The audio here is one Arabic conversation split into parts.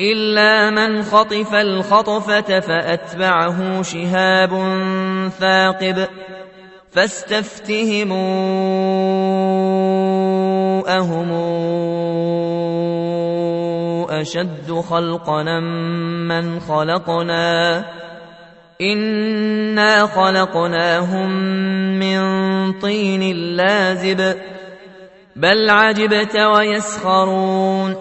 الا من خطف الخطفه فاتبعه شهاب ثاقب فاستفتهموا اهم اشد خلقنا من خلقنا انا خلقناهم من طين لازب بل عجبت ويسخرون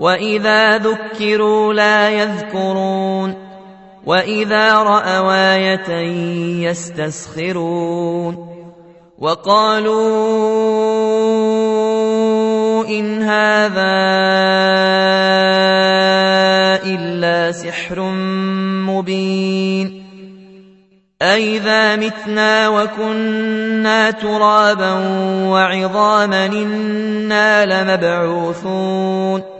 واذا ذكروا لا يذكرون واذا راوا إيه يستسخرون وقالوا ان هذا الا سحر مبين أإذا متنا وكنا ترابا وعظاما إنا لمبعوثون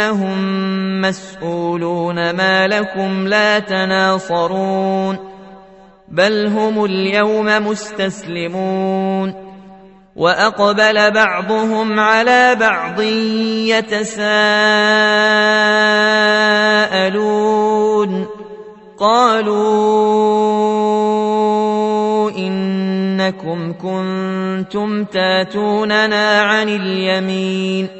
إنهم مسئولون ما لكم لا تناصرون بل هم اليوم مستسلمون وأقبل بعضهم على بعض يتساءلون قالوا إنكم كنتم تاتوننا عن اليمين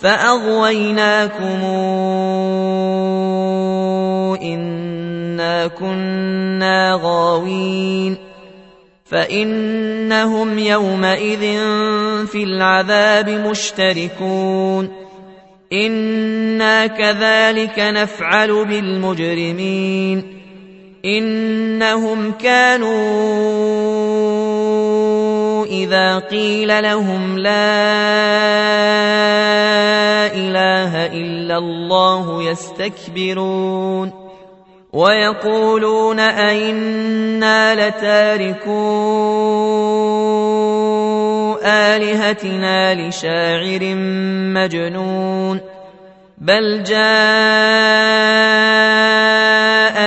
فاغويناكم انا كنا غاوين فانهم يومئذ في العذاب مشتركون أنا كذلك نفعل بالمجرمين انهم كانوا اذا قيل لهم لا إله إلا الله يستكبرون ويقولون أئنا لتاركو آلهتنا لشاعر مجنون بل جاء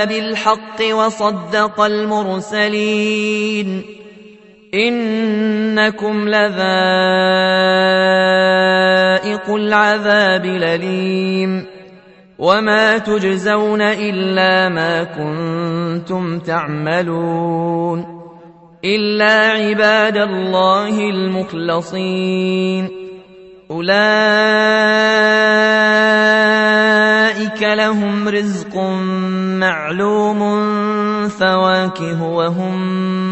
بالحق وصدق المرسلين إنكم لذائق العذاب الأليم. وما تجزون إلا ما كنتم تعملون. إلا عباد الله المخلصين. أولئك لهم رزق معلوم فواكه وهم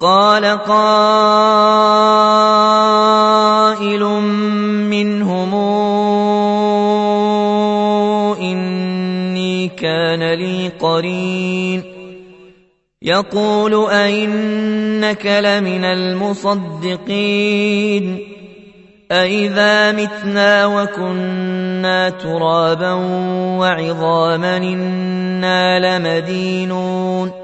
قال قائل منهم إني كان لي قرين. يقول أئنك لمن المصدقين. أئذا متنا وكنا ترابا وعظاما إنا لمدينون.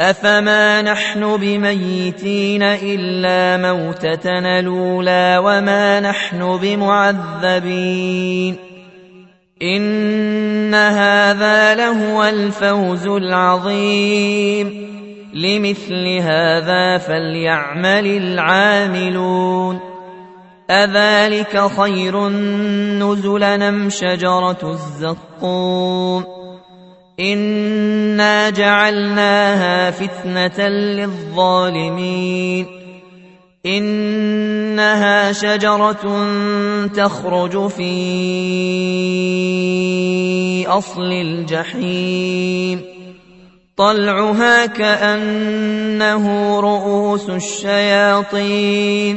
أفما نحن بميتين إلا موتتنا الأولى وما نحن بمعذبين إن هذا لهو الفوز العظيم لمثل هذا فليعمل العاملون أذلك خير نزلا نم شجرة الزقوم إنا جعلناها فتنة للظالمين. إنها شجرة تخرج في أصل الجحيم. طلعها كأنه رؤوس الشياطين.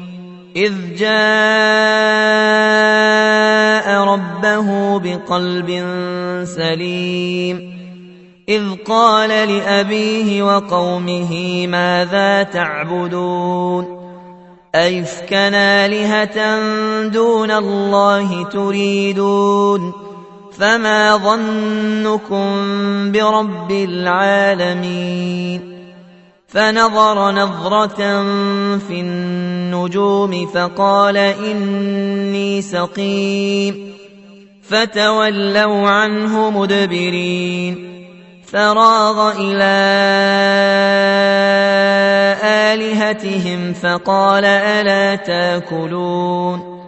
إذ جاء ربه بقلب سليم. إذ قال لأبيه وقومه ماذا تعبدون؟ أيفكنا آلهة دون الله تريدون؟ فما ظنكم برب العالمين؟ فنظر نظرة في النجوم فقال إني سقيم. فتولوا عنه مدبرين. فراغ إلى آلهتهم فقال ألا تأكلون.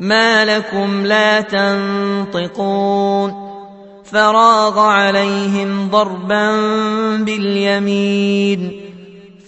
ما لكم لا تنطقون. فراغ عليهم ضربا باليمين.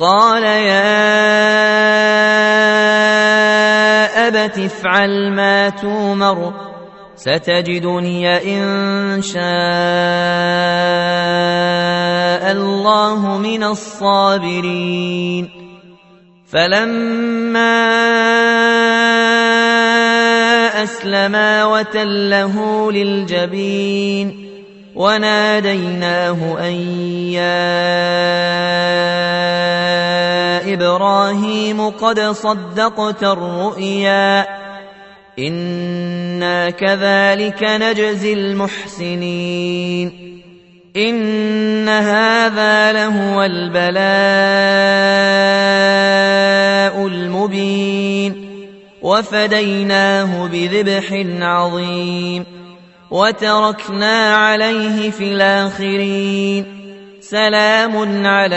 قال يا أبت افعل ما تومر ستجدني إن شاء الله من الصابرين. فلما أسلما وتله للجبين وناديناه أن إبراهيم قد صدقت الرؤيا. إنا كذلك نجزي المحسنين. إن هذا لهو البلاء المبين. وفديناه بذبح عظيم. وتركنا عليه في الآخرين. سلام على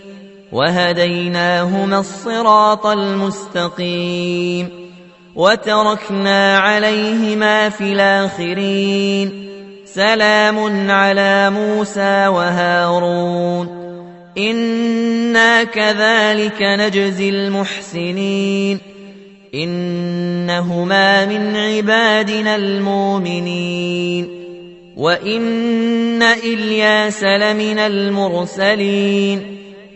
وهديناهما الصراط المستقيم وتركنا عليهما في الآخرين. سلام على موسى وهارون. إنا كذلك نجزي المحسنين. إنهما من عبادنا المؤمنين. وإن إلياس لمن المرسلين.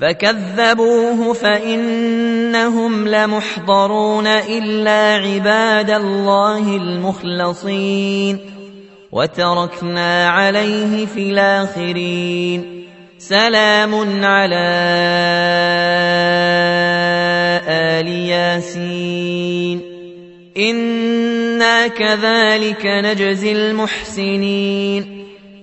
فكذبوه فإنهم لمحضرون إلا عباد الله المخلصين. وتركنا عليه في الآخرين. سلام على آل ياسين. إنا كذلك نجزي المحسنين.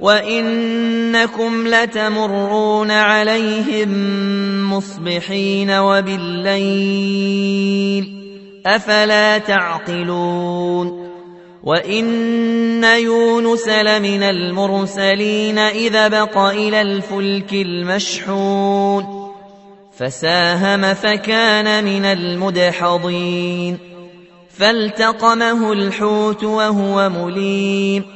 وإنكم لتمرون عليهم مصبحين وبالليل أفلا تعقلون وإن يونس لمن المرسلين إذا بق إلى الفلك المشحون فساهم فكان من المدحضين فالتقمه الحوت وهو مليم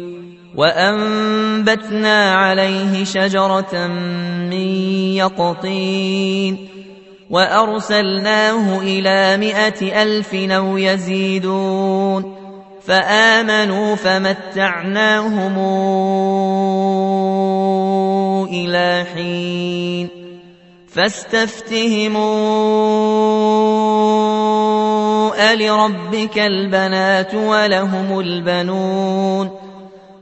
وأنبتنا عليه شجرة من يقطين وأرسلناه إلى مائة ألف أو يزيدون فآمنوا فمتعناهم إلى حين فاستفتهموا ألربك البنات ولهم البنون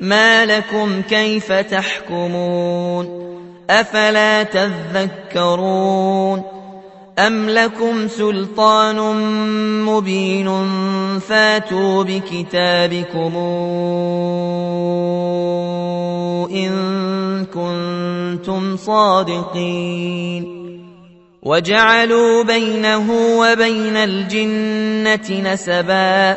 ما لكم كيف تحكمون أفلا تذكرون أم لكم سلطان مبين فاتوا بكتابكم إن كنتم صادقين وجعلوا بينه وبين الجنة نسبا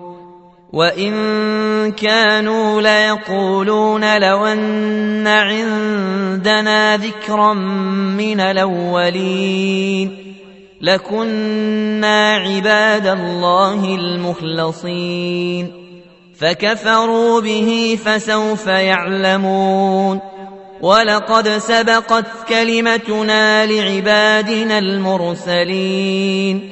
وإن كانوا ليقولون لو أن عندنا ذكرا من الأولين لكنا عباد الله المخلصين فكفروا به فسوف يعلمون ولقد سبقت كلمتنا لعبادنا المرسلين